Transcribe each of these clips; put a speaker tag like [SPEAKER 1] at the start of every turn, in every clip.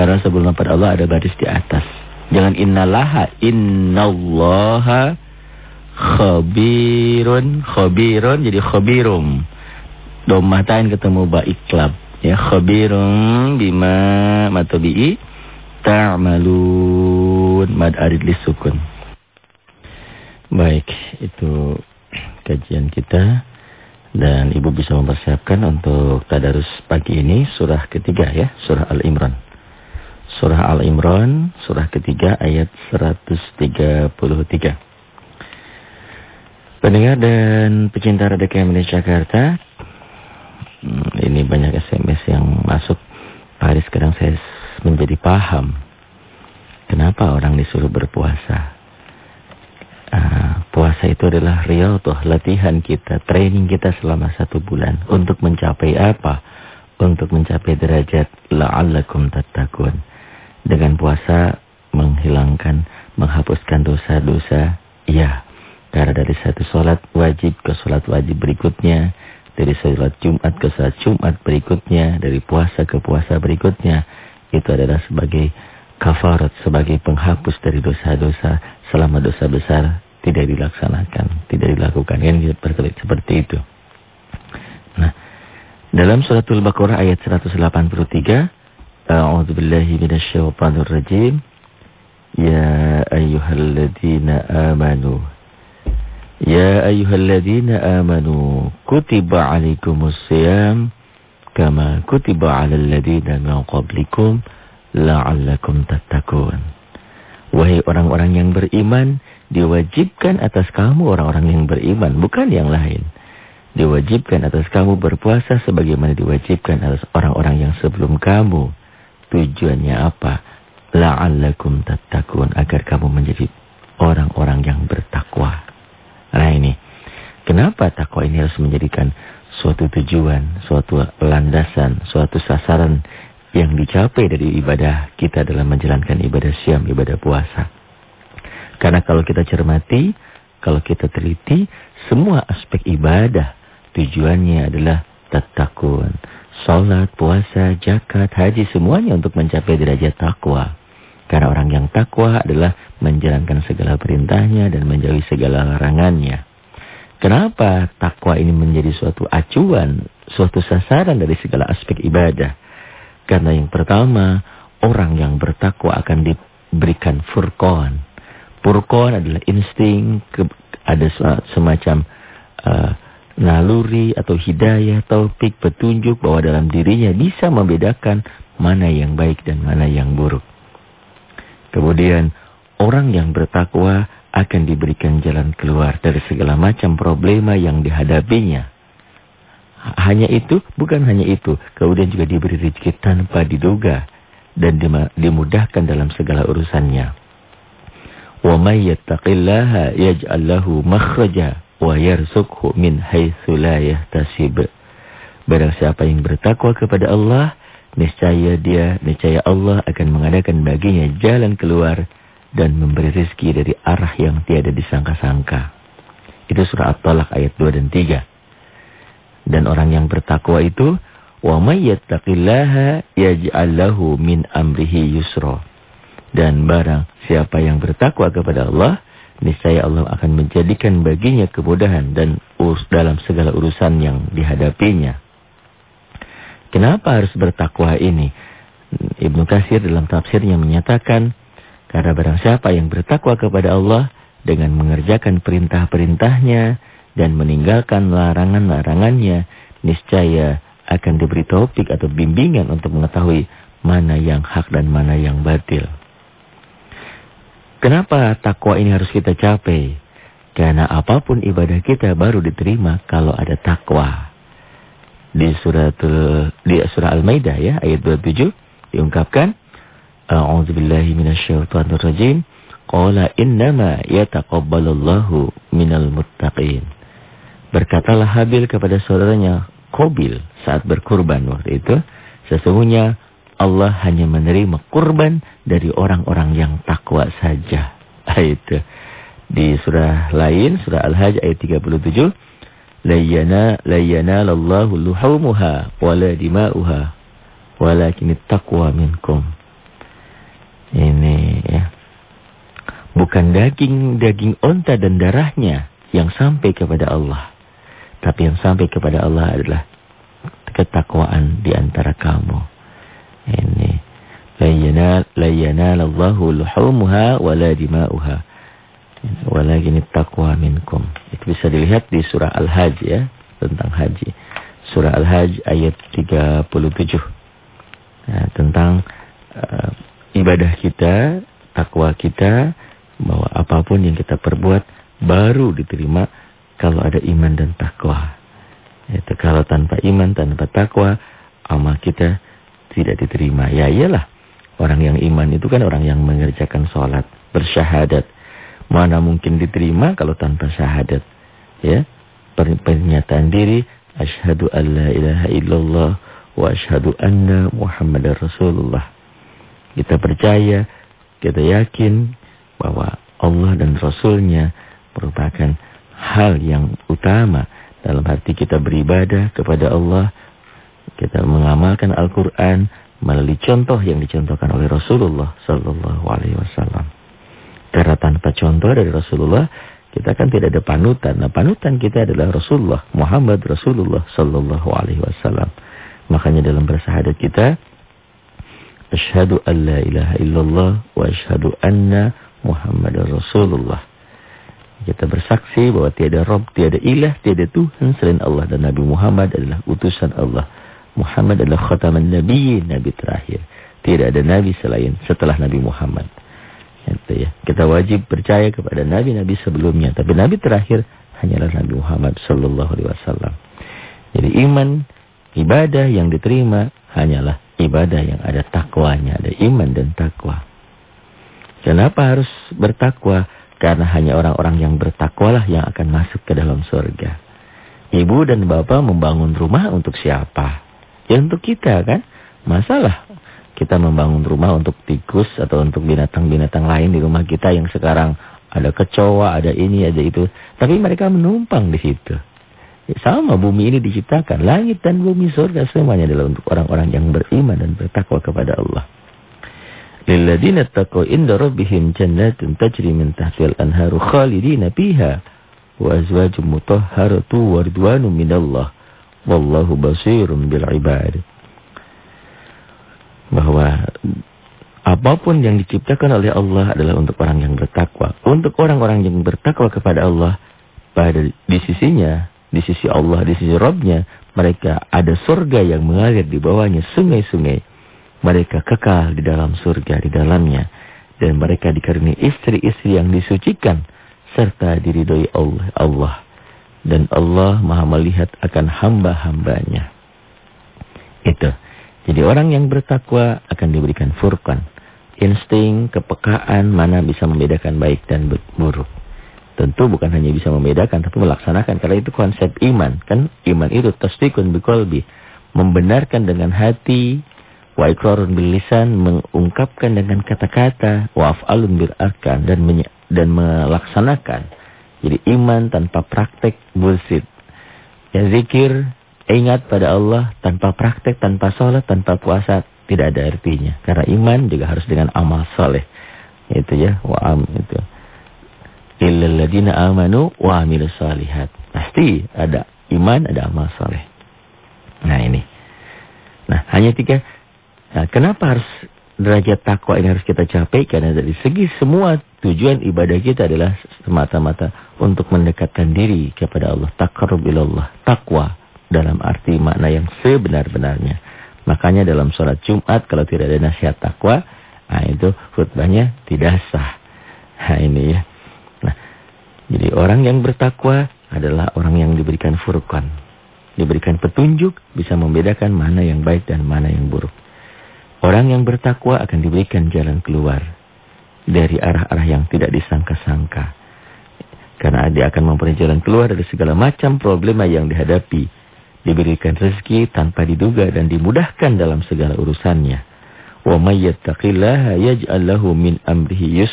[SPEAKER 1] Karena sebelum pada Allah ada baris di atas. Jangan innallaha innallaha khabirun khabirun jadi khabirum. Domatain ketemu ba iklab ya khabirum bima matabi'i ta'malun mad arid lisukun. Baik, itu kajian kita dan Ibu bisa mempersiapkan untuk tadarus pagi ini surah ketiga ya, surah Al-Imran. Surah Al-Imran, surah ketiga ayat 133. Pendengar dan pecinta Radio KMD Jakarta, hmm, ini banyak SMS yang masuk. Pak Haris sekarang saya menjadi paham kenapa orang disuruh berpuasa. Uh, puasa itu adalah real tuh latihan kita, training kita selama satu bulan. Untuk mencapai apa? Untuk mencapai derajat la'allakum tattaqun. Dengan puasa menghilangkan, menghapuskan dosa-dosa. Ya, karena dari satu sholat wajib ke sholat wajib berikutnya. Dari sholat Jumat ke sholat Jumat berikutnya. Dari puasa ke puasa berikutnya. Itu adalah sebagai kafarat sebagai penghapus dari dosa-dosa selama dosa besar tidak dilaksanakan, tidak dilakukan. Yang seperti itu. Nah, dalam suratul Baqarah ayat 183, A'udzu billahi minasyaitonir rajim. Ya ayyuhalladzina amanu Ya ayyuhalladzina amanu kutiba 'alaikumus shiyam kama kutiba 'alal ladzina min qablikum la'allakum tattaqun. Wahai orang-orang yang beriman, diwajibkan atas kamu orang-orang yang beriman, bukan yang lain. Diwajibkan atas kamu berpuasa sebagaimana diwajibkan atas orang-orang yang sebelum kamu. Tujuannya apa? La'allakum tattaqun agar kamu menjadi orang-orang yang bertakwa. Nah ini, kenapa takwa ini harus menjadikan suatu tujuan, suatu landasan, suatu sasaran yang dicapai dari ibadah kita dalam menjalankan ibadah siam, ibadah puasa. Karena kalau kita cermati, kalau kita teliti, semua aspek ibadah tujuannya adalah tatakun. Salat, puasa, zakat, haji semuanya untuk mencapai derajat takwa. Karena orang yang takwa adalah menjalankan segala perintahnya dan menjauhi segala larangannya. Kenapa takwa ini menjadi suatu acuan, suatu sasaran dari segala aspek ibadah? Karena yang pertama, orang yang bertakwa akan diberikan furqan. Furqan adalah insting, ada semacam uh, naluri atau hidayah, taufik, petunjuk bahwa dalam dirinya bisa membedakan mana yang baik dan mana yang buruk. Kemudian, orang yang bertakwa akan diberikan jalan keluar dari segala macam problema yang dihadapinya. Hanya itu, bukan hanya itu. Kemudian juga diberi rezeki tanpa diduga dan dimudahkan dalam segala urusannya. Yattaqillaha yaj'al lahu makhraja wa yarzuqhu min haitsu la yahtasib. Barang siapa yang bertakwa kepada Allah, niscaya dia, niscaya Allah akan mengadakan baginya jalan keluar dan memberi rezeki dari arah yang tiada disangka-sangka. Itu surah At-Talaq ayat 2 dan 3. Dan orang yang bertakwa itu wa may yattaqillaha yaj'al lahu min amrihi yusra. Dan barang siapa yang bertakwa kepada Allah, niscaya Allah akan menjadikan baginya kemudahan dan urus dalam segala urusan yang dihadapinya. Kenapa harus bertakwa ini? Ibnu Katsir dalam tafsirnya menyatakan, karena barang siapa yang bertakwa kepada Allah dengan mengerjakan perintah-perintahnya dan meninggalkan larangan-larangannya, niscaya akan diberi topik atau bimbingan untuk mengetahui mana yang hak dan mana yang batil. Kenapa takwa ini harus kita capai? Karena apa pun ibadah kita baru diterima kalau ada takwa. Di surat di surah Al-Maidah ya ayat 27 diungkapkan A'udzubillahi minasyaitonirrajim qala innama yataqabbalullahu minal muttaqin Berkatalah Habil kepada saudaranya Kobil saat berkurban waktu itu. Sesungguhnya Allah hanya menerima kurban dari orang-orang yang takwa saja. Itu. Di surah lain, surah Al-Hajj ayat 37. Layyana layyana lallahu luhumuha wala dima'uha walakin taqwa minkum. Ini ya. Bukan daging-daging onta dan darahnya yang sampai kepada Allah. Tapi yang sampai kepada Allah adalah ketakwaan di antara kamu. Ini. La yanalallahu luhumuha wa la dima'uha. Walakin taqwa minkum. Itu bisa dilihat di surah Al-Hajj ya. Tentang haji. Surah Al-Hajj ayat 37. Nah, tentang uh, ibadah kita, takwa kita, bahwa apa pun yang kita perbuat baru diterima kalau ada iman dan takwa. Itu kalau tanpa iman, tanpa takwa, amal kita tidak diterima. Ya iyalah, orang yang iman itu kan orang yang mengerjakan sholat, bersyahadat. Mana mungkin diterima kalau tanpa syahadat. Ya, pernyataan diri, asyhadu an la ilaha illallah wa asyhadu anna muhammadar rasulullah. Kita percaya, kita yakin bahwa Allah dan Rasulnya merupakan hal yang utama dalam hati kita beribadah kepada Allah, kita mengamalkan Al-Quran melalui contoh yang dicontohkan oleh Rasulullah Sallallahu Alaihi Wasallam. Karena tanpa contoh dari Rasulullah, kita kan tidak ada panutan. Nah, panutan kita adalah Rasulullah Muhammad Rasulullah Sallallahu Alaihi Wasallam. Makanya dalam bersahadat kita, Ashhadu an la ilaha illallah wa ashhadu anna Muhammad Rasulullah. Kita bersaksi bahwa tiada Rob, tiada ilah, tiada Tuhan selain Allah dan Nabi Muhammad adalah utusan Allah. Muhammad adalah khataman Nabi, Nabi terakhir. Tidak ada Nabi selain setelah Nabi Muhammad. Itu ya. Kita wajib percaya kepada Nabi-Nabi sebelumnya. Tapi Nabi terakhir hanyalah Nabi Muhammad Sallallahu Alaihi Wasallam. Jadi iman, ibadah yang diterima hanyalah ibadah yang ada takwanya. Ada iman dan takwa. Kenapa harus bertakwa? Karena hanya orang-orang yang bertakwalah yang akan masuk ke dalam surga. Ibu dan bapak membangun rumah untuk siapa? Ya untuk kita kan? Masalah kita membangun rumah untuk tikus atau untuk binatang-binatang lain di rumah kita yang sekarang ada kecoa, ada ini, ada itu. Tapi mereka menumpang di situ. Sama bumi ini diciptakan. Langit dan bumi surga semuanya adalah untuk orang-orang yang beriman dan bertakwa kepada Allah. Lilladina taqaw inda rabbihim jannatun tajri min tahtiha al-anharu khalidina fiha wa azwajun mutahharatu wa ridwanun minallah wallahu basirun bil ibad. Bahwa apa pun yang diciptakan oleh Allah adalah untuk orang yang bertakwa. Untuk orang-orang yang bertakwa kepada Allah pada di sisinya, di sisi Allah, di sisi Rabbnya, mereka ada surga yang mengalir di bawahnya sungai-sungai mereka kekal di dalam surga di dalamnya dan mereka dikaruniai istri-istri yang disucikan serta diridhoi oleh Allah dan Allah Maha melihat akan hamba-hambanya. Itu. Jadi orang yang bertakwa akan diberikan furqan, insting, kepekaan mana bisa membedakan baik dan buruk. Tentu bukan hanya bisa membedakan tapi melaksanakan karena itu konsep iman. Kan iman itu tasdiqun biqalbi, membenarkan dengan hati wa iqrarun bil lisan mengungkapkan dengan kata-kata wa af'alun bil arkan dan dan melaksanakan. Jadi iman tanpa praktek bullshit. Ya zikir, ingat pada Allah tanpa praktek, tanpa sholat, tanpa puasa tidak ada artinya. Karena iman juga harus dengan amal soleh. Itu ya, wa am itu. Illal ladina amanu wa amilus salihat. Pasti ada iman, ada amal soleh. Nah ini. Nah hanya tiga Nah, kenapa harus derajat takwa ini harus kita capai? Karena dari segi semua tujuan ibadah kita adalah semata-mata untuk mendekatkan diri kepada Allah. Taqarrub ilallah. Takwa dalam arti makna yang sebenar-benarnya. Makanya dalam sholat Jumat kalau tidak ada nasihat takwa, nah itu khutbahnya tidak sah. Nah ini ya. Nah, jadi orang yang bertakwa adalah orang yang diberikan furqan. Diberikan petunjuk bisa membedakan mana yang baik dan mana yang buruk. Orang yang bertakwa akan diberikan jalan keluar dari arah-arah yang tidak disangka-sangka. Karena dia akan mempunyai jalan keluar dari segala macam problema yang dihadapi. Diberikan rezeki tanpa diduga dan dimudahkan dalam segala urusannya. Wa min amrihi.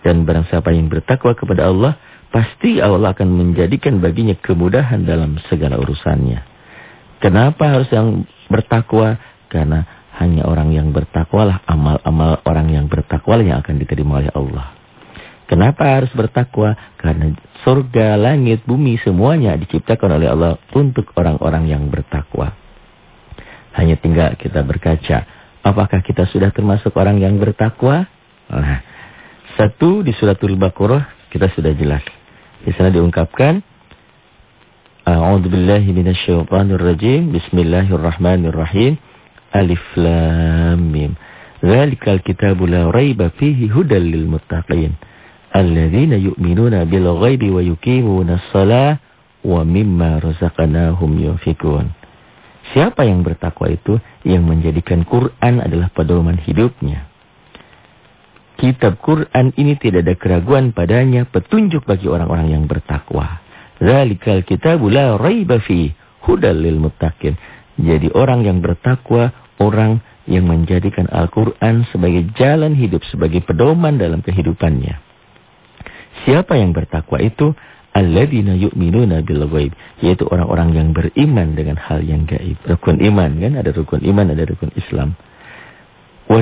[SPEAKER 1] Dan barang siapa yang bertakwa kepada Allah, pasti Allah akan menjadikan baginya kemudahan dalam segala urusannya. Kenapa harus yang bertakwa? Karena hanya orang yang bertakwalah, amal-amal orang yang bertakwalah yang akan diterima oleh Allah. Kenapa harus bertakwa? Karena surga, langit, bumi semuanya diciptakan oleh Allah untuk orang-orang yang bertakwa. Hanya tinggal kita berkaca, apakah kita sudah termasuk orang yang bertakwa? Nah, satu di suratul Baqarah kita sudah jelas. Di sana diungkapkan A'udzu billahi. Bismillahirrahmanirrahim. Alif lam mim. Dzalikal kitabu la raiba fihi hudal lil muttaqin. Alladzina yu'minuna bil ghaibi wa yuqimuna shalah wa mimma razaqnahum yunfikun. Siapa yang bertakwa itu yang menjadikan Quran adalah pedoman hidupnya. Kitab Quran ini tidak ada keraguan padanya, petunjuk bagi orang-orang yang bertakwa. Zalikal kitabu la raiba fi hudal lil muttaqin. Jadi orang yang bertakwa, orang yang menjadikan Al-Qur'an sebagai jalan hidup, sebagai pedoman dalam kehidupannya. Siapa yang bertakwa itu? Alladzina yu'minuna bil ghaib, yaitu orang-orang yang beriman dengan hal yang gaib. Rukun iman kan, ada rukun iman, ada rukun Islam. Wa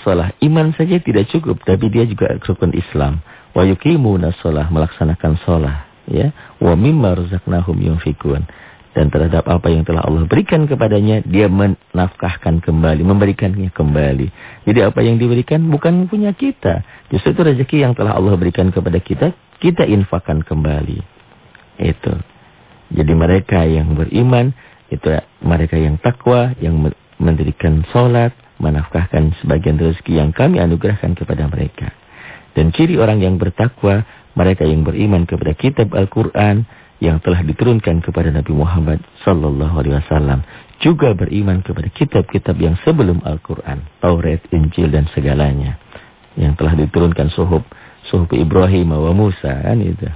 [SPEAKER 1] shalah, iman saja tidak cukup, tapi dia juga rukun Islam. Wa shalah, melaksanakan salat ya wa mimma razaqnahum yunfikun dan terhadap apa yang telah Allah berikan kepadanya dia menafkahkan kembali memberikannya kembali. Jadi apa yang diberikan bukan punya kita. Justru itu rezeki yang telah Allah berikan kepada kita kita infakkan kembali. Itu. Jadi mereka yang beriman itu mereka yang takwa yang mendirikan salat menafkahkan sebagian rezeki yang kami anugerahkan kepada mereka. Dan ciri orang yang bertakwa mereka yang beriman kepada kitab Al-Quran yang telah diturunkan kepada Nabi Muhammad sallallahu alaihi wasallam juga beriman kepada kitab-kitab yang sebelum Al-Quran, Taurat, Injil dan segalanya yang telah diturunkan suhub suhub Ibrahim wa Musa kan itu.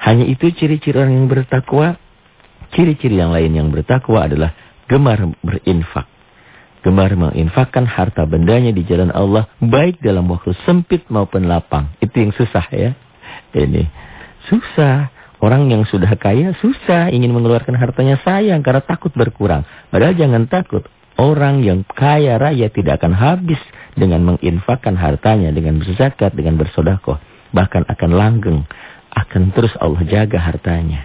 [SPEAKER 1] Hanya itu ciri-ciri orang yang bertakwa. Ciri-ciri yang lain yang bertakwa adalah gemar berinfak gemar menginfakkan harta bendanya di jalan Allah baik dalam waktu sempit maupun lapang. Itu yang susah ya. Ini susah. Orang yang sudah kaya susah ingin mengeluarkan hartanya sayang karena takut berkurang. Padahal jangan takut. Orang yang kaya raya tidak akan habis dengan menginfakkan hartanya, dengan berzakat, dengan bersodakoh. Bahkan akan langgeng. Akan terus Allah jaga hartanya.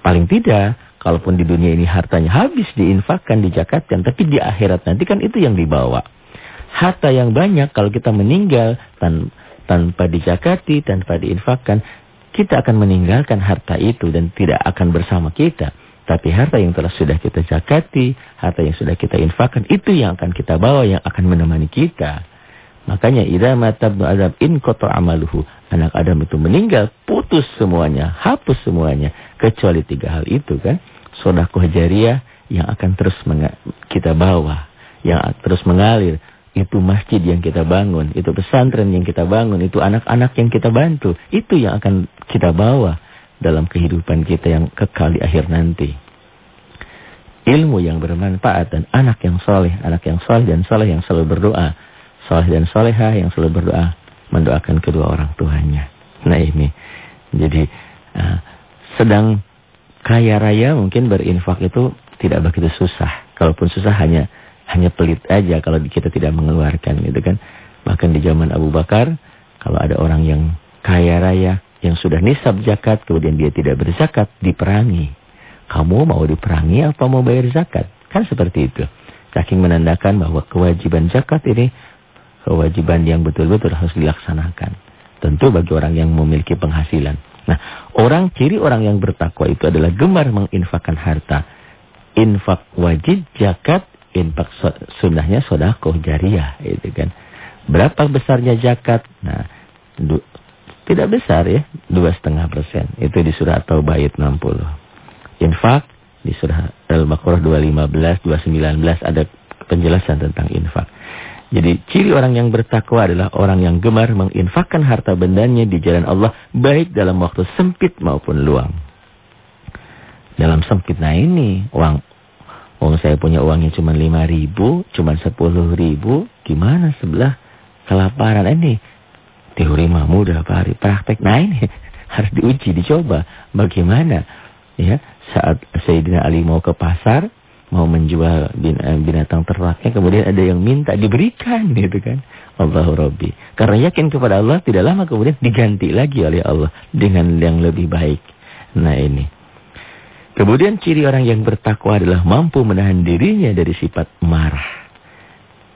[SPEAKER 1] Paling tidak Kalaupun di dunia ini hartanya habis diinfakkan, dijakatkan. Tapi di akhirat nanti kan itu yang dibawa. Harta yang banyak kalau kita meninggal tan tanpa dijakati, tanpa diinfakkan. Kita akan meninggalkan harta itu dan tidak akan bersama kita. Tapi harta yang telah sudah kita jakati, harta yang sudah kita infakkan, itu yang akan kita bawa, yang akan menemani kita. Makanya idza mata adam in qata amaluhu. Anak Adam itu meninggal, putus semuanya, hapus semuanya kecuali tiga hal itu kan. Sedekah jariah yang akan terus kita bawa, yang terus mengalir. Itu masjid yang kita bangun, itu pesantren yang kita bangun, itu anak-anak yang kita bantu. Itu yang akan kita bawa dalam kehidupan kita yang kekal di akhir nanti. Ilmu yang bermanfaat dan anak yang soleh, anak yang soleh dan soleh yang selalu berdoa soleh dan soleha yang selalu berdoa mendoakan kedua orang tuanya. Nah ini, jadi uh, sedang kaya raya mungkin berinfak itu tidak begitu susah. Kalaupun susah hanya hanya pelit aja kalau kita tidak mengeluarkan gitu kan. Bahkan di zaman Abu Bakar kalau ada orang yang kaya raya yang sudah nisab zakat kemudian dia tidak berzakat diperangi. Kamu mau diperangi apa mau bayar zakat? Kan seperti itu. Saking menandakan bahwa kewajiban zakat ini kewajiban yang betul-betul harus dilaksanakan. Tentu bagi orang yang memiliki penghasilan. Nah, orang ciri orang yang bertakwa itu adalah gemar menginfakkan harta. Infak wajib, zakat, infak sunnahnya sodakoh jariah. Itu kan. Berapa besarnya zakat? Nah, tidak besar ya, dua setengah persen. Itu di surah Taubah ayat 60. Infak di surah Al-Baqarah 215, 219 ada penjelasan tentang infak. Jadi ciri orang yang bertakwa adalah orang yang gemar menginfakkan harta bendanya di jalan Allah baik dalam waktu sempit maupun luang. Dalam sempit nah ini uang uang saya punya uangnya cuma lima ribu, cuma sepuluh ribu, gimana sebelah kelaparan ini? Teori mah mudah Pak Hari, praktek nah ini harus diuji, dicoba. Bagaimana? Ya, saat Sayyidina Ali mau ke pasar, mau menjual eh, binatang ternaknya kemudian ada yang minta diberikan gitu kan Allahu Rabbi. Karena yakin kepada Allah tidak lama kemudian diganti lagi oleh Allah dengan yang lebih baik. Nah ini. Kemudian ciri orang yang bertakwa adalah mampu menahan dirinya dari sifat marah.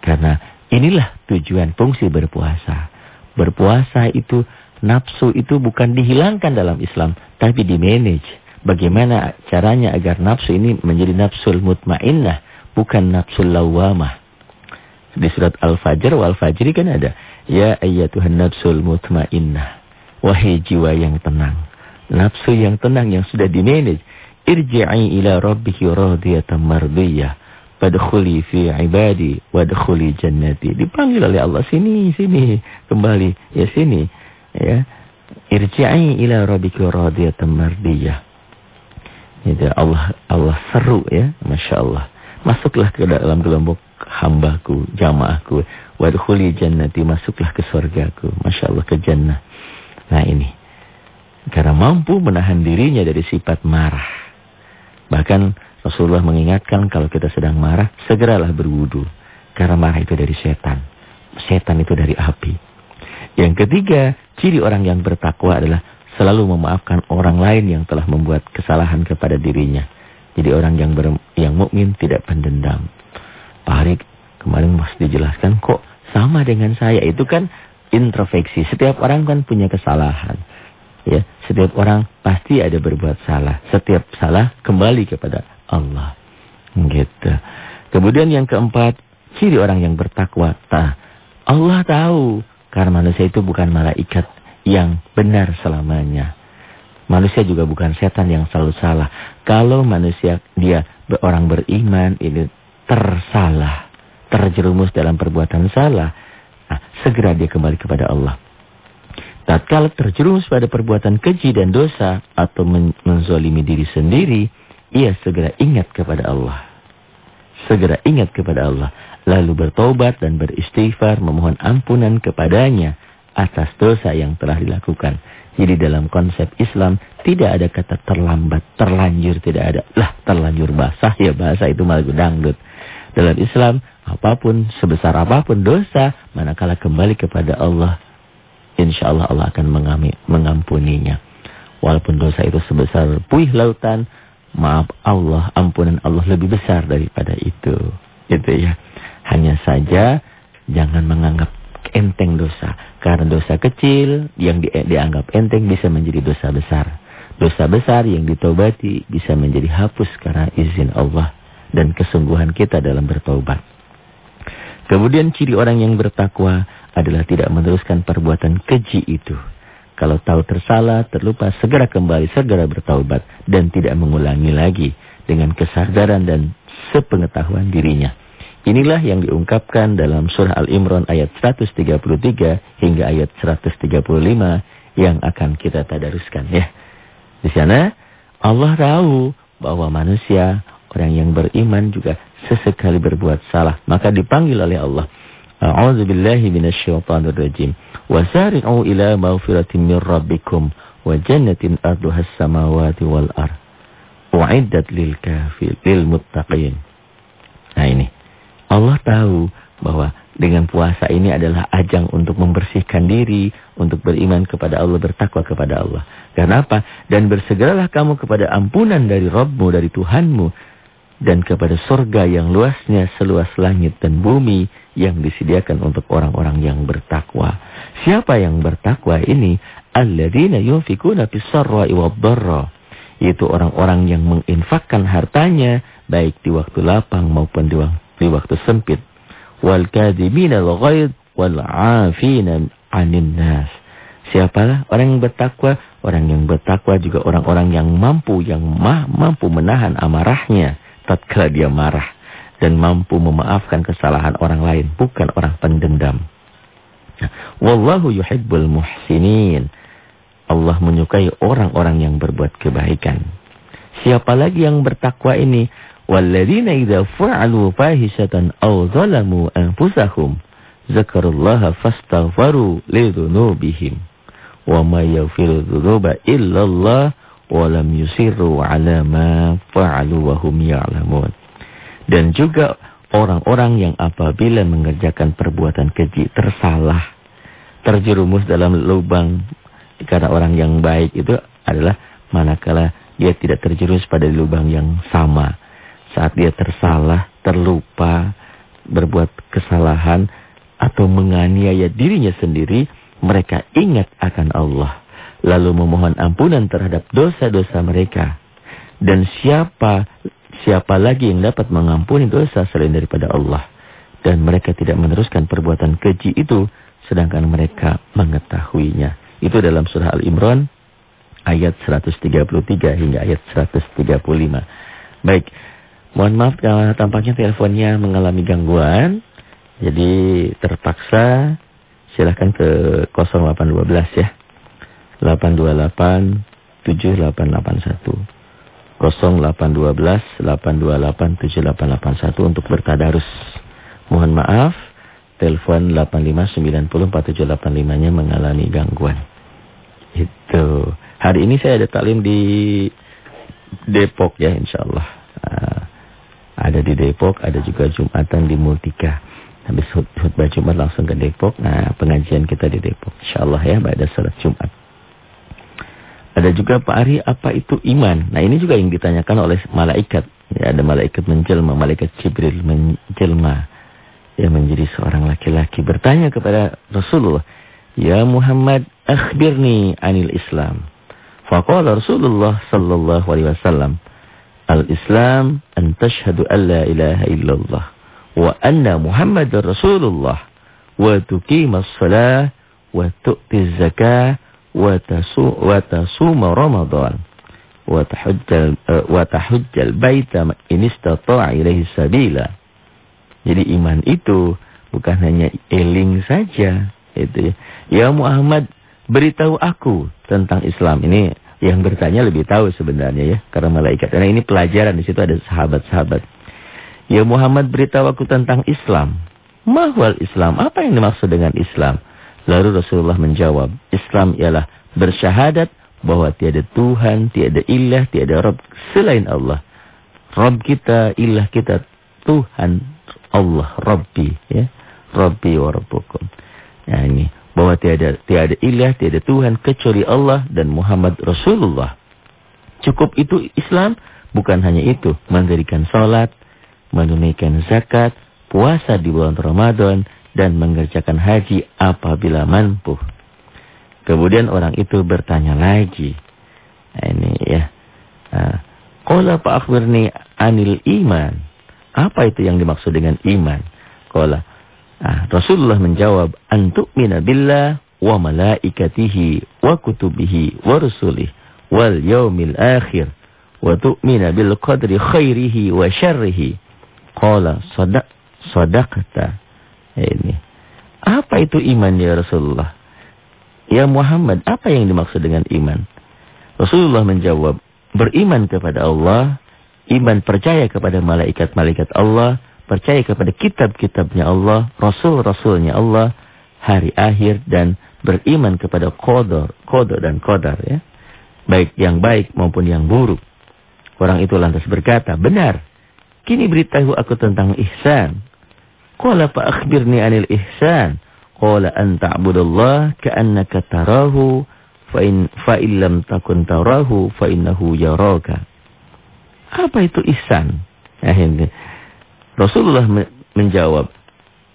[SPEAKER 1] Karena inilah tujuan fungsi berpuasa. Berpuasa itu, nafsu itu bukan dihilangkan dalam Islam, tapi dimanage. Bagaimana caranya agar nafsu ini menjadi nafsul mutmainnah, bukan nafsul lawamah. Di surat Al-Fajr, Wal-Fajri kan ada. Ya ayyatuhan nafsul mutmainnah. Wahai jiwa yang tenang. Nafsu yang tenang yang sudah dimanage. Irji'i ila rabbiki radiyatan mardiyah. Wadkhuli fi ibadi wadkhuli jannati. Dipanggil oleh Allah sini sini kembali ya sini ya. Irji'i ila rabbika radiyatan mardiyah. Itu Allah Allah seru ya, Masya Allah. Masuklah ke dalam kelompok hambaku, jamaahku. Wadkhuli jannati, masuklah ke surgaku. Masya Allah ke jannah. Nah ini. Karena mampu menahan dirinya dari sifat marah. Bahkan Rasulullah mengingatkan kalau kita sedang marah, segeralah berwudu. Karena marah itu dari setan. Setan itu dari api. Yang ketiga, ciri orang yang bertakwa adalah selalu memaafkan orang lain yang telah membuat kesalahan kepada dirinya. Jadi orang yang ber, yang mukmin tidak pendendam. Pak Harik kemarin mas dijelaskan kok sama dengan saya. Itu kan introspeksi. Setiap orang kan punya kesalahan. Ya, setiap orang pasti ada berbuat salah. Setiap salah kembali kepada Allah. Gitu. Kemudian yang keempat, ciri orang yang bertakwa. Nah, Allah tahu karena manusia itu bukan malaikat yang benar selamanya. Manusia juga bukan setan yang selalu salah. Kalau manusia dia orang beriman ini tersalah, terjerumus dalam perbuatan salah, nah, segera dia kembali kepada Allah. Tatkala terjerumus pada perbuatan keji dan dosa atau men menzolimi diri sendiri, ia segera ingat kepada Allah. Segera ingat kepada Allah. Lalu bertobat dan beristighfar memohon ampunan kepadanya atas dosa yang telah dilakukan. Jadi dalam konsep Islam tidak ada kata terlambat, terlanjur tidak ada. Lah terlanjur basah ya bahasa itu malah dangdut. Dalam Islam apa pun sebesar apa pun dosa manakala kembali kepada Allah insya Allah Allah akan mengampuninya. Walaupun dosa itu sebesar puih lautan maaf Allah, ampunan Allah lebih besar daripada itu. Itu ya. Hanya saja jangan menganggap enteng dosa. Karena dosa kecil yang di, dianggap enteng bisa menjadi dosa besar. Dosa besar yang ditobati bisa menjadi hapus karena izin Allah dan kesungguhan kita dalam bertobat. Kemudian ciri orang yang bertakwa adalah tidak meneruskan perbuatan keji itu. Kalau tahu tersalah, terlupa, segera kembali, segera bertaubat. Dan tidak mengulangi lagi dengan kesadaran dan sepengetahuan dirinya. Inilah yang diungkapkan dalam surah Al-Imran ayat 133 hingga ayat 135 yang akan kita tadaruskan ya. Di sana Allah tahu bahwa manusia, orang yang beriman juga sesekali berbuat salah. Maka dipanggil oleh Allah. A'udzubillahi minasyaitonirrajim. Wasari'u ila maghfiratin min rabbikum wa jannatin arduhas samawati wal ar. U'iddat lil kafir muttaqin. Nah ini. Allah tahu bahwa dengan puasa ini adalah ajang untuk membersihkan diri, untuk beriman kepada Allah, bertakwa kepada Allah. Karena apa? Dan bersegeralah kamu kepada ampunan dari Rabbmu, dari Tuhanmu. Dan kepada surga yang luasnya seluas langit dan bumi yang disediakan untuk orang-orang yang bertakwa. Siapa yang bertakwa ini? Alladzina yunfikuna fis-sarra'i wad-dharra. Itu orang-orang yang menginfakkan hartanya baik di waktu lapang maupun di, di waktu sempit. Wal kadzimina al-ghaidh wal 'afina 'anil nas. Siapalah orang yang bertakwa? Orang yang bertakwa juga orang-orang yang mampu yang ma mampu menahan amarahnya tatkala dia marah dan mampu memaafkan kesalahan orang lain, bukan orang pendendam. Wallahu yuhibbul muhsinin. Allah menyukai orang-orang yang berbuat kebaikan. Siapa lagi yang bertakwa ini? Walladzina idza fa'alu fahishatan aw zalamu anfusahum zakarullaha fastaghfaru lidzunubihim wa may yaghfiru dzunuba illallah wa lam yusirru ala ma fa'alu wa hum ya'lamun. Dan juga orang-orang yang apabila mengerjakan perbuatan keji tersalah, terjerumus dalam lubang karena orang yang baik itu adalah manakala dia tidak terjerumus pada lubang yang sama. Saat dia tersalah, terlupa, berbuat kesalahan atau menganiaya dirinya sendiri, mereka ingat akan Allah. Lalu memohon ampunan terhadap dosa-dosa mereka. Dan siapa Siapa lagi yang dapat mengampuni dosa selain daripada Allah. Dan mereka tidak meneruskan perbuatan keji itu sedangkan mereka mengetahuinya. Itu dalam surah Al-Imran ayat 133 hingga ayat 135. Baik, mohon maaf kalau tampaknya teleponnya mengalami gangguan. Jadi terpaksa silahkan ke 0812 ya. 828 7881. 0812 828 7881 untuk bertadarus. Mohon maaf, telepon 85904785-nya mengalami gangguan. Itu. Hari ini saya ada taklim di Depok ya insyaallah. Uh, ada di Depok, ada juga Jumatan di Multika. Habis khutbah Jumat langsung ke Depok. Nah, pengajian kita di Depok. Insyaallah ya pada salat Jumat. Ada juga Pak Ari, apa itu iman? Nah ini juga yang ditanyakan oleh malaikat. Ya, ada malaikat menjelma, malaikat Jibril menjelma. Yang menjadi seorang laki-laki. Bertanya kepada Rasulullah. Ya Muhammad, akhbirni anil Islam. Faqala Rasulullah sallallahu alaihi wasallam. Al-Islam an tashhadu an la ilaha illallah. Wa anna Muhammad Rasulullah. Wa tuqimas salah. Wa tu'tiz zakah wa tasu wa tasuma Ramadan wa tahujjal wa baita sabila. Jadi iman itu bukan hanya eling saja itu ya. Ya Muhammad beritahu aku tentang Islam. Ini yang bertanya lebih tahu sebenarnya ya karena malaikat. Karena ini pelajaran di situ ada sahabat-sahabat. Ya Muhammad beritahu aku tentang Islam. Mahwal Islam. Apa yang dimaksud dengan Islam? Lalu Rasulullah menjawab, Islam ialah bersyahadat bahwa tiada Tuhan, tiada ilah, tiada Rabb selain Allah. Rabb kita, ilah kita, Tuhan Allah, Rabbi. Ya. Rabbi wa Rabbukum. Ya, ini. Bahwa tiada, tiada ilah, tiada Tuhan kecuali Allah dan Muhammad Rasulullah. Cukup itu Islam, bukan hanya itu. Mendirikan sholat, menunaikan zakat, puasa di bulan Ramadan, dan mengerjakan haji apabila mampu. Kemudian orang itu bertanya lagi. Nah, ini ya. Qala fa akhbirni anil iman. Apa itu yang dimaksud dengan iman? Qala ah, Rasulullah menjawab, "Antu'mina billah wa malaikatihi wa kutubihi wa rusulih wal yaumil akhir wa tu'mina bil qadri khairihi wa syarrihi." Qala sadaq sadaqta ini. Apa itu iman ya Rasulullah? Ya Muhammad, apa yang dimaksud dengan iman? Rasulullah menjawab, beriman kepada Allah, iman percaya kepada malaikat-malaikat Allah, percaya kepada kitab-kitabnya Allah, rasul-rasulnya Allah, hari akhir dan beriman kepada qadar, qadar dan qadar ya. Baik yang baik maupun yang buruk. Orang itu lantas berkata, benar. Kini beritahu aku tentang ihsan. Qala fa akhbirni anil ihsan. Qala an ta'budallah ka'annaka tarahu fa in fa illam takun tarahu fa innahu yaraka. Apa itu ihsan? Ini. Rasulullah menjawab,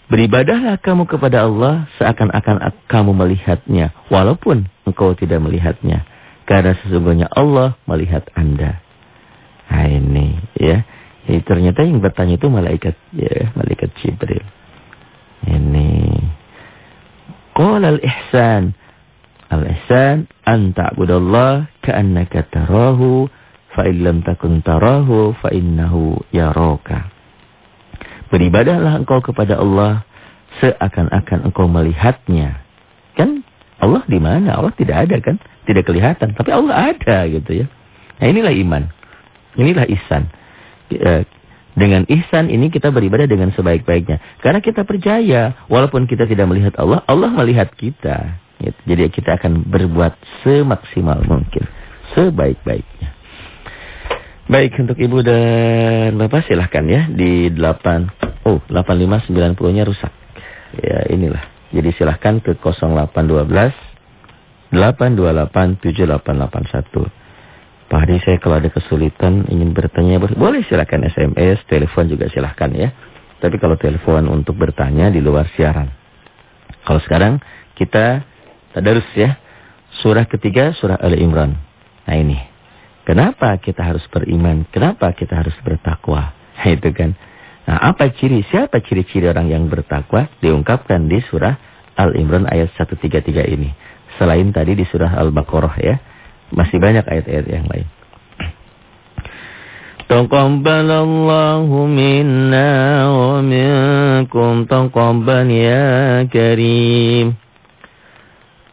[SPEAKER 1] Beribadahlah kamu kepada Allah seakan-akan kamu melihatnya walaupun engkau tidak melihatnya. Karena sesungguhnya Allah melihat Anda. Nah ini ya. Jadi ternyata yang bertanya itu malaikat ya, malaikat Jibril. Ini. Qala al-ihsan. Al-ihsan an ta'budallah ka'annaka tarahu fa illam takun tarahu fa innahu yaraka. Beribadahlah engkau kepada Allah seakan-akan engkau melihatnya. Kan Allah di mana? Allah tidak ada kan? Tidak kelihatan, tapi Allah ada gitu ya. Nah inilah iman. Inilah ihsan. Eh, dengan ihsan ini kita beribadah dengan sebaik-baiknya. Karena kita percaya, walaupun kita tidak melihat Allah, Allah melihat kita. Gitu. Jadi kita akan berbuat semaksimal mungkin. Sebaik-baiknya. Baik, untuk Ibu dan Bapak silahkan ya di 8 oh 8590-nya rusak. Ya, inilah. Jadi silahkan ke 0812 828 7881. Pak Hadi saya kalau ada kesulitan ingin bertanya boleh silahkan SMS, telepon juga silahkan ya. Tapi kalau telepon untuk bertanya di luar siaran. Kalau sekarang kita tadarus ya. Surah ketiga surah Ali Imran. Nah ini. Kenapa kita harus beriman? Kenapa kita harus bertakwa? Itu kan. Nah, apa ciri? Siapa ciri-ciri orang yang bertakwa? Diungkapkan di surah Al-Imran ayat 133 ini. Selain tadi di surah Al-Baqarah ya Masih banyak ayat-ayat yang lain. Taqabbalallahu minna wa minkum taqabbal ya karim.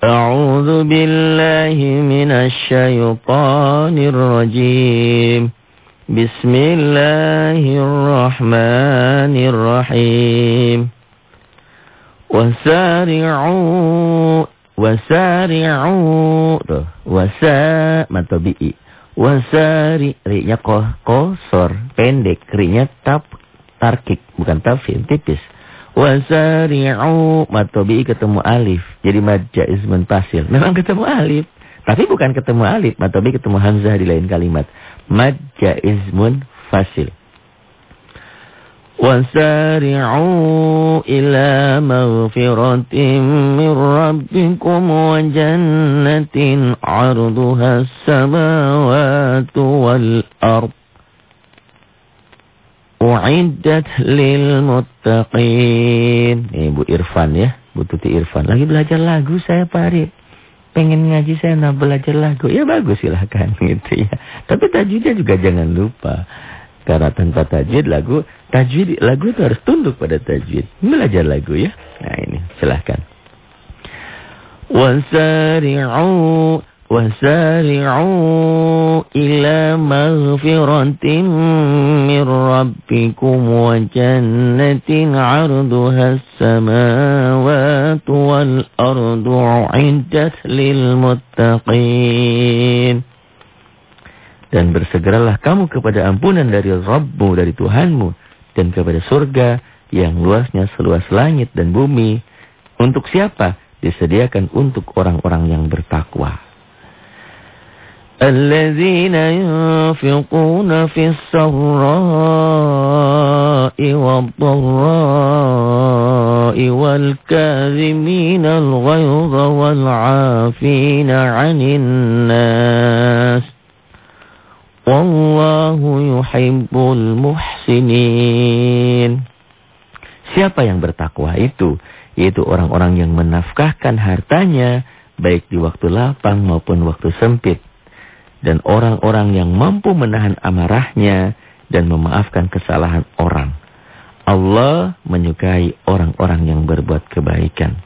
[SPEAKER 1] أعوذ بالله من الشيطان الرجيم بسم الله الرحمن الرحيم وسارعوا wasari'u. Tuh. Wasa matobi'i. Wasari ri-nya ko, kosor. Pendek ri-nya tap tarkik. Bukan tafin tipis. Wasari'u matobi'i ketemu alif. Jadi mad jaizmun pasil memang ketemu alif. Tapi bukan ketemu alif matobi'i ketemu hamzah di lain kalimat. Mad jaizmun fasil. Maghfiratin min rabbikum wa jannatin arduha as-samawati wal ardh. U'iddat lil muttaqin. Ini Bu Irfan ya, Bu Tuti Irfan. Lagi belajar lagu saya Pak Arif. Pengen ngaji saya nah belajar lagu. Ya bagus silahkan gitu ya. Tapi tajwidnya juga jangan lupa. Karena tanpa tajwid lagu, tajwid lagu itu harus tunduk pada tajwid. Belajar lagu ya. Nah ini silahkan. Wasari'u وسارعوا إلى مغفرة من ربكم وجنة عرضها السماوات والأرض عدت للمتقين Dan bersegeralah kamu kepada ampunan dari Rabbmu, dari Tuhanmu. Dan kepada surga yang luasnya seluas langit dan bumi. Untuk siapa? Disediakan untuk orang-orang yang bertakwa. الذين ينفقون في السراء والضراء والكاذمين الغيظ والعافين عن الناس Wallahu yuhibbul muhsinin. Siapa yang bertakwa itu? Yaitu orang-orang yang menafkahkan hartanya baik di waktu lapang maupun waktu sempit. Dan orang-orang yang mampu menahan amarahnya dan memaafkan kesalahan orang. Allah menyukai orang-orang yang berbuat kebaikan.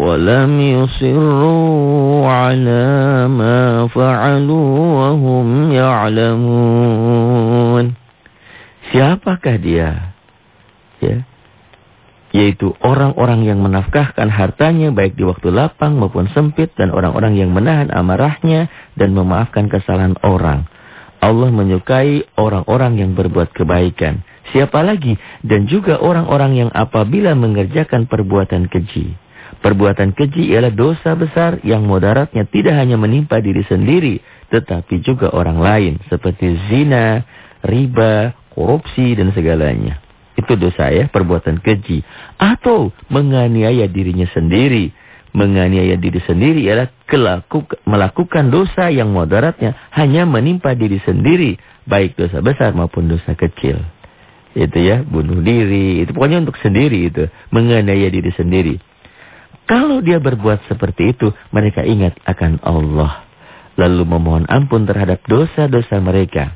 [SPEAKER 1] ولم يصروا على ما فعلوا وهم يعلمون Siapakah dia? Ya. yaitu orang-orang yang menafkahkan hartanya baik di waktu lapang maupun sempit dan orang-orang yang menahan amarahnya dan memaafkan kesalahan orang. Allah menyukai orang-orang yang berbuat kebaikan. Siapa lagi? Dan juga orang-orang yang apabila mengerjakan perbuatan keji. Perbuatan keji ialah dosa besar yang mudaratnya tidak hanya menimpa diri sendiri, tetapi juga orang lain. Seperti zina, riba, korupsi, dan segalanya. Itu dosa ya, perbuatan keji. Atau menganiaya dirinya sendiri. Menganiaya diri sendiri ialah melakukan dosa yang moderatnya hanya menimpa diri sendiri. Baik dosa besar maupun dosa kecil. Itu ya, bunuh diri. Itu pokoknya untuk sendiri itu. Menganiaya diri sendiri. Kalau dia berbuat seperti itu, mereka ingat akan Allah. Lalu memohon ampun terhadap dosa-dosa mereka.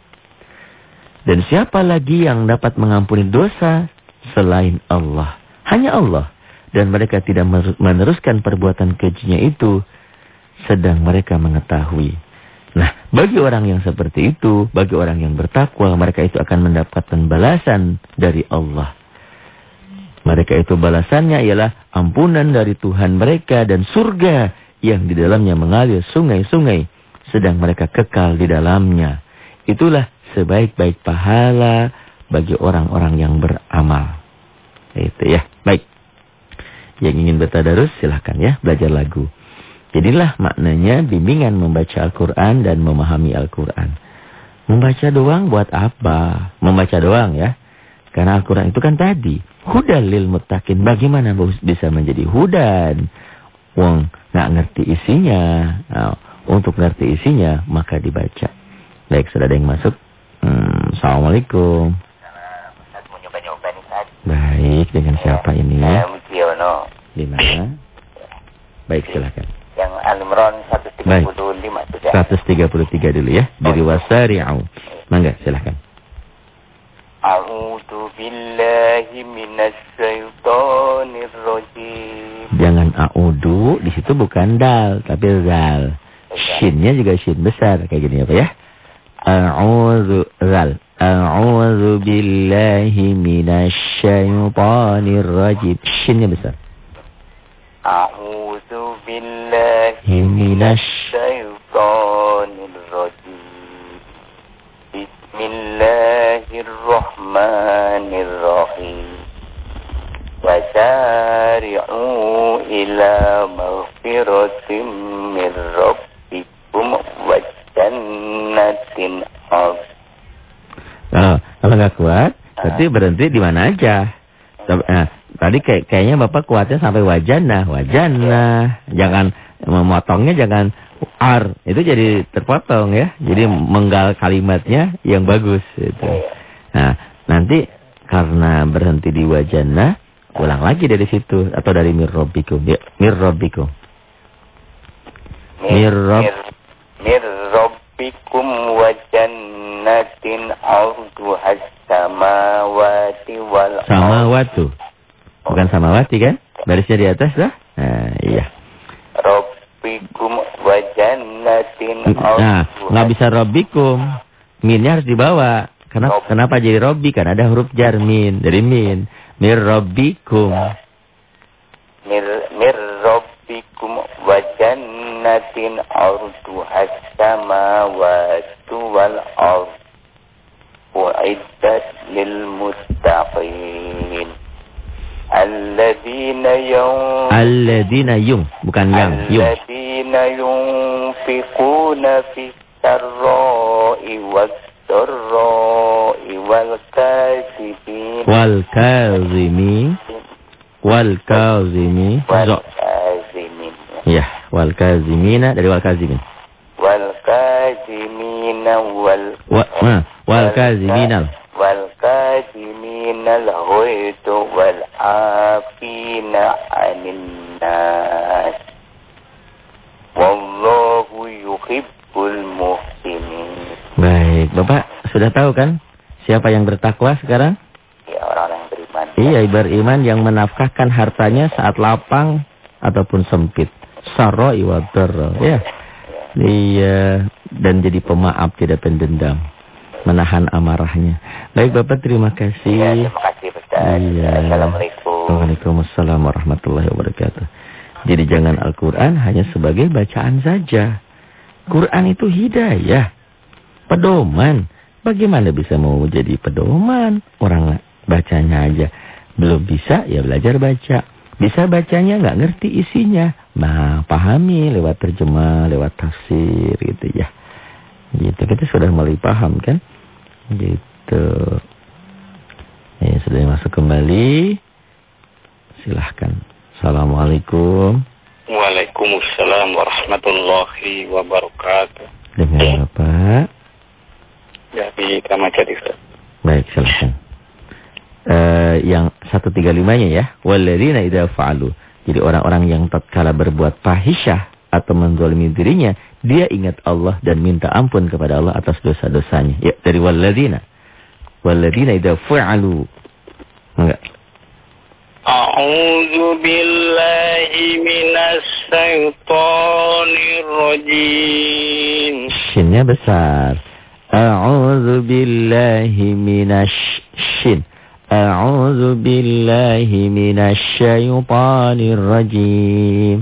[SPEAKER 1] Dan siapa lagi yang dapat mengampuni dosa selain Allah? Hanya Allah. Dan mereka tidak meneruskan perbuatan kejinya itu sedang mereka mengetahui. Nah, bagi orang yang seperti itu, bagi orang yang bertakwa, mereka itu akan mendapatkan balasan dari Allah. Mereka itu balasannya ialah ampunan dari Tuhan mereka dan surga yang di dalamnya mengalir sungai-sungai sedang mereka kekal di dalamnya. Itulah sebaik-baik pahala bagi orang-orang yang beramal. Itu ya. Baik. Yang ingin bertadarus silahkan ya belajar lagu. Jadilah maknanya bimbingan membaca Al-Quran dan memahami Al-Quran. Membaca doang buat apa? Membaca doang ya. Karena Al-Quran itu kan tadi. Hudan lil mutakin. Bagaimana bisa menjadi hudan? Wong nggak ngerti isinya. Nah, untuk ngerti isinya maka dibaca. Baik, sudah ada yang masuk. Hmm, Assalamualaikum. Baik, dengan siapa ini?
[SPEAKER 2] Mujiono.
[SPEAKER 1] Di mana? Baik, silakan.
[SPEAKER 2] Yang Al-Imran 135 Baik. sudah.
[SPEAKER 1] 133 dulu ya. Dari wasari'u. Mangga, silakan.
[SPEAKER 2] A'udzu billahi minasy syaithanir rajim.
[SPEAKER 1] Jangan a'udzu, di situ bukan dal, tapi zal. Shinnya juga shin besar kayak gini apa ya? A'udzu zal. A'udzu billahi minasy syaithanir rajim. Shinnya besar.
[SPEAKER 2] A'udzu billahi minasy syaithanir rajim. Bismillahirrahmanirrahim. Wasari'u ila maghfiratin min rabbikum wa jannatin
[SPEAKER 1] Oh, kalau nggak kuat, berarti berhenti di mana aja. Nah, tadi kayak kayaknya Bapak kuatnya sampai wajana, wajana. Jangan memotongnya jangan ar. Itu jadi terpotong ya. Jadi menggal kalimatnya yang bagus itu. Nah, nanti karena berhenti di wajana, ulang lagi dari situ atau dari mirrobikum. Ya, mirrobikum.
[SPEAKER 2] Mirrob mirrobikum wajana jannatin arduhas samawati wal
[SPEAKER 1] Samawatu. Bukan samawati kan? Barisnya di atas lah. Nah, iya.
[SPEAKER 2] Rabbikum wa jannatin
[SPEAKER 1] Nah, nggak bisa rabbikum. Minnya harus dibawa. Kenapa, kenapa jadi robbi? Kan ada huruf jar min. Dari min. Mir rabbikum.
[SPEAKER 2] Mir, mir rabbikum wa jannatin arduhas samawatu wal ard uiddat lil muttaqin alladzina yung
[SPEAKER 1] alladzina yung bukan yang
[SPEAKER 2] yung alladzina yunfiquna fi sarra'i wad dharra'i wal kadhibin
[SPEAKER 1] wal kadhimin wal kadhimin
[SPEAKER 2] wal kadhimin
[SPEAKER 1] ya wal kadhimina dari wal kadhimin
[SPEAKER 2] wal kazimina wal
[SPEAKER 1] wa, wal kaziminal
[SPEAKER 2] wal kaziminal ghaitu wal afina 'anil nas wallahu yuhibbul muhsinin
[SPEAKER 1] baik Bapak sudah tahu kan siapa yang bertakwa sekarang?
[SPEAKER 2] Ya orang yang beriman.
[SPEAKER 1] Iya beriman yang menafkahkan hartanya saat lapang ataupun sempit. Sarro wa ya. Iya, dan jadi pemaaf tidak pendendam. Menahan amarahnya. Baik Bapak, terima kasih.
[SPEAKER 2] Ya, terima kasih Ustaz. Iya. Assalamualaikum.
[SPEAKER 1] Waalaikumsalam warahmatullahi wabarakatuh. Jadi jangan Al-Quran hanya sebagai bacaan saja. Quran itu hidayah. Pedoman. Bagaimana bisa mau jadi pedoman? Orang bacanya aja. Belum bisa, ya belajar baca. Bisa bacanya nggak ngerti isinya. Nah, pahami lewat terjemah, lewat tafsir gitu ya. Gitu, kita sudah mulai paham kan? Gitu. Ya, sudah masuk kembali. Silahkan. Assalamualaikum.
[SPEAKER 3] Waalaikumsalam warahmatullahi wabarakatuh.
[SPEAKER 1] Dengan Bapak?
[SPEAKER 3] Dari Ramajati,
[SPEAKER 1] Baik, silahkan. Uh, yang 135-nya ya. Walladzina idza fa'alu jadi orang-orang yang tatkala berbuat fahisyah atau menzalimi dirinya, dia ingat Allah dan minta ampun kepada Allah atas dosa-dosanya. Ya, dari walladzina. Walladzina idza fa'alu. Enggak.
[SPEAKER 3] A'udzu billahi minas syaitonir rajim.
[SPEAKER 1] Shinnya besar. A'udzu billahi minasy shin. A'udzu billahi minasy syaithanir rajim.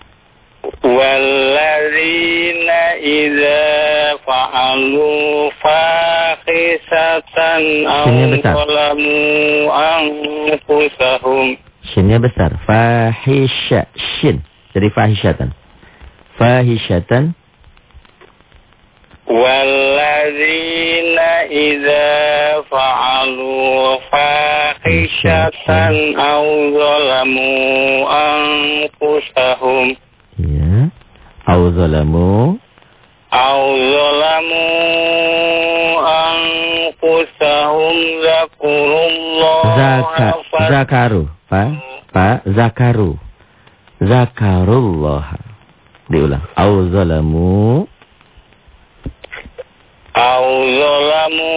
[SPEAKER 3] والذين إذا فعلوا فاحشة أو
[SPEAKER 1] Sini besar.
[SPEAKER 3] ظلموا أنفسهم
[SPEAKER 1] Shinnya besar. Fahisha. Shin. Jadi fahishatan. Fahishatan.
[SPEAKER 3] والذين إذا فعلوا فاحشة أو ظلموا أنفسهم
[SPEAKER 1] Ya.
[SPEAKER 3] Auzolamu. Auzolamu angkusahum Zakaruh, zakurullah
[SPEAKER 1] Zaka, Zakaru Pak Pak Zakaru Zakarullah Diulang
[SPEAKER 3] Auzolamu. Auzolamu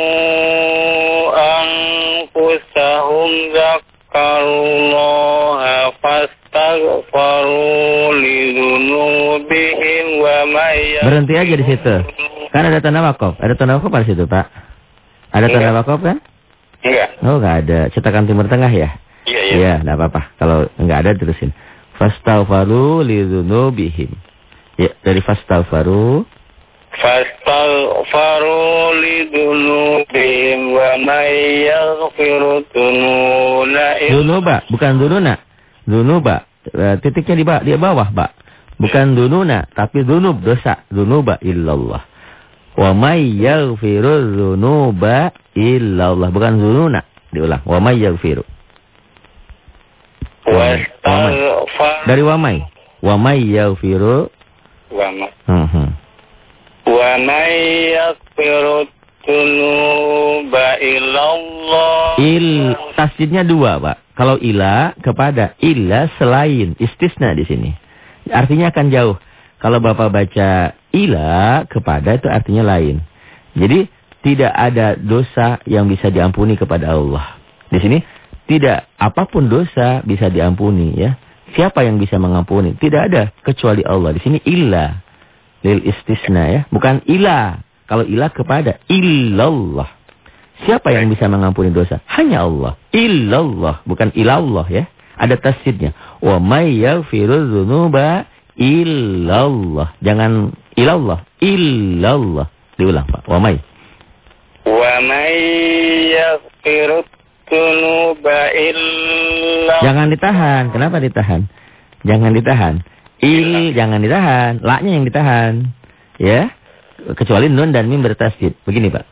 [SPEAKER 3] angkusahum zakarullah Fas
[SPEAKER 1] Berhenti aja di situ. Kan ada tanda wakaf. Ada tanda wakaf pada situ, Pak. Ada tanda
[SPEAKER 3] iya.
[SPEAKER 1] wakaf kan?
[SPEAKER 3] Enggak.
[SPEAKER 1] Oh, enggak ada. Cetakan Timur Tengah ya?
[SPEAKER 3] Iya, iya.
[SPEAKER 1] Iya, enggak apa-apa. Kalau enggak ada terusin. Fastaghfiru lidzunubihim. Ya, dari
[SPEAKER 3] fastaghfiru Fastaghfiru lidzunubihim wa may yaghfiru
[SPEAKER 1] dzunuba bukan dzununa. Dunuba. Eh, titiknya di, di bawah, Pak. Bukan dununa, tapi dunub, dosa. Dunuba illallah. Wa may yaghfiru dunuba illallah. Bukan dununa. Diulang. Wa may yaghfiru. Dari wamai. Wamai yaghfiru. Wa may. Wa may yaghfiru
[SPEAKER 3] Tunuba illallah.
[SPEAKER 1] Il tasjidnya dua, Pak. Kalau ila kepada ila selain istisna di sini. Artinya akan jauh. Kalau Bapak baca ila kepada itu artinya lain. Jadi tidak ada dosa yang bisa diampuni kepada Allah. Di sini tidak apa pun dosa bisa diampuni ya. Siapa yang bisa mengampuni? Tidak ada kecuali Allah. Di sini illa lil istisna ya, bukan ila kalau ilah kepada illallah. Siapa yang bisa mengampuni dosa? Hanya Allah. Illallah, bukan ilallah ya. Ada tasjidnya. Wa may yaghfiru illallah. Jangan ilallah, illallah. Diulang, Pak. Wa may.
[SPEAKER 3] Wa may yaghfiru illallah.
[SPEAKER 1] Jangan ditahan. Kenapa ditahan? Jangan ditahan. Il jangan ditahan. Laknya yang ditahan. Ya kecuali nun dan mim bertasdid. Begini, Pak.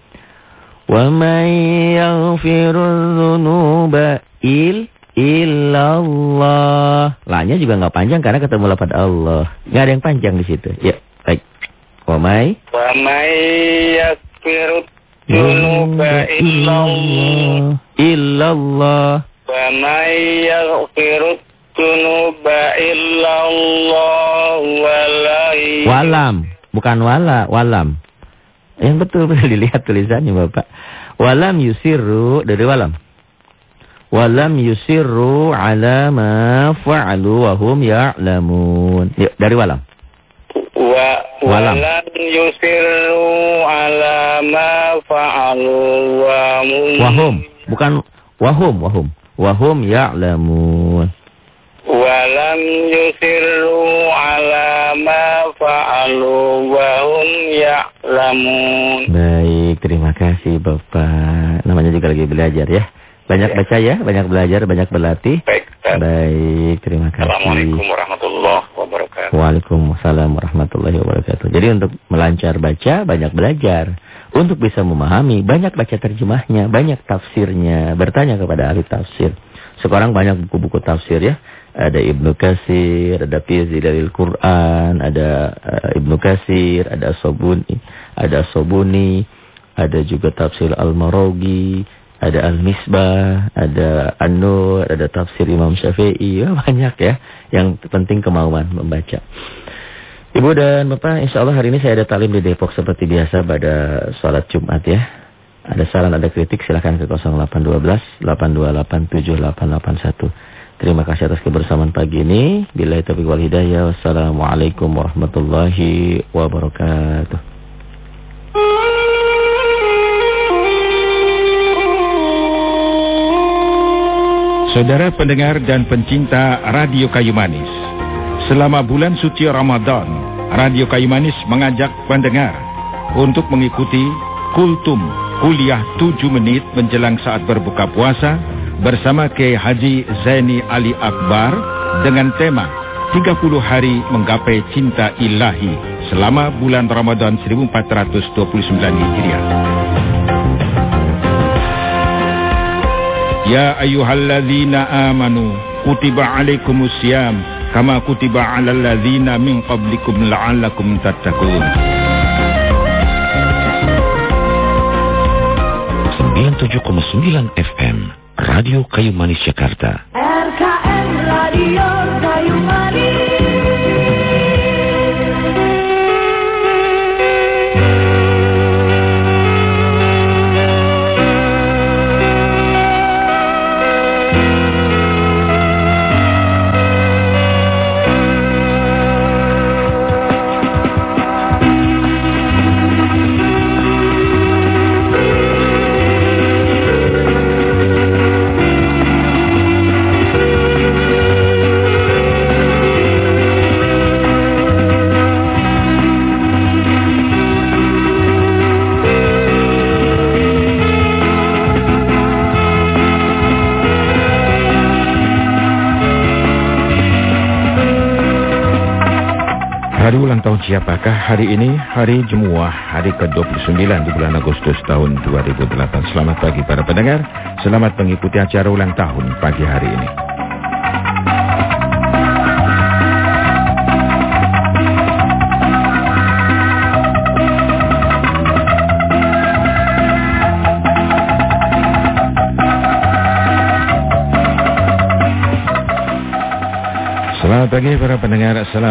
[SPEAKER 1] Wa may yaghfirudz dzunuba il illallah. Lahnya juga nggak panjang karena ketemu lafaz Allah. Enggak ada yang panjang di situ. Ya, baik. Wa may
[SPEAKER 3] wa may yaghfirudz dzunuba
[SPEAKER 1] illallah.
[SPEAKER 3] Illallah. Wa may yaghfirudz Tunuba illallah
[SPEAKER 1] walam bukan wala, walam. Yang betul betul dilihat tulisannya Bapak. Walam yusirru dari walam. Walam yusirru ala ma fa'alu wa hum ya'lamun. Yuk, dari walam.
[SPEAKER 3] wa
[SPEAKER 1] Walam.
[SPEAKER 3] walam yusiru ala ma fa'alu wa mum
[SPEAKER 1] Wahum, bukan wahum, wahum. Wahum ya'lamun.
[SPEAKER 3] Walam yusiru ala ma fa'alu wa hum ya'lamun
[SPEAKER 1] Baik, terima kasih Bapak. Namanya juga lagi belajar ya. Banyak
[SPEAKER 3] Ya.
[SPEAKER 1] baca ya, banyak belajar, banyak berlatih.
[SPEAKER 3] baik Ustaz.
[SPEAKER 1] Baik, terima kasih.
[SPEAKER 3] Assalamualaikum warahmatullahi wabarakatuh
[SPEAKER 1] Waalaikumsalam warahmatullahi wabarakatuh. Jadi untuk melancar baca, banyak belajar. Untuk bisa memahami, banyak baca terjemahnya, banyak tafsirnya. Bertanya kepada ahli tafsir. Sekarang banyak buku-buku tafsir ya. Ada Ibnu Kasir, ada Fizi dari Quran, ada uh, Ibnu Kasir, ada Sobuni, ada Sobuni, ada juga tafsir Al-Marogi, ada Al-Misbah, ada An-Nur, ada tafsir Imam Syafi'i, ya, banyak ya. Yang penting kemauan membaca. Ibu dan Bapak, insya Allah hari ini saya ada talim di Depok seperti biasa pada sholat Jumat ya. Ada saran, ada kritik, silahkan ke 0812 828 7881. Terima kasih atas kebersamaan pagi ini. Bila itu wal hidayah. Wassalamualaikum warahmatullahi wabarakatuh.
[SPEAKER 4] Saudara pendengar dan pencinta Radio Kayu Manis. Selama bulan suci Ramadan, Radio Kayu Manis mengajak pendengar untuk mengikuti Kultum kuliah 7 menit menjelang saat berbuka puasa bersama Kiai Haji Zaini Ali Akbar dengan tema 30 hari menggapai cinta ilahi selama bulan Ramadan 1429 Hijriah. Ya ayyuhalladzina amanu kutiba alaikumusiyam kama kutiba 'alal ladzina min qablikum la'allakum tattaqun.
[SPEAKER 5] 97,9 FM Radio Kayu Manis Jakarta.
[SPEAKER 6] RKM Radio Kayu Manis.
[SPEAKER 4] Tahun siapakah hari ini? Hari Jemuah, hari ke-29 di bulan Agustus tahun 2008. Selamat pagi para pendengar. Selamat mengikuti acara ulang tahun pagi hari ini. Selamat pagi para pendengar. Selamat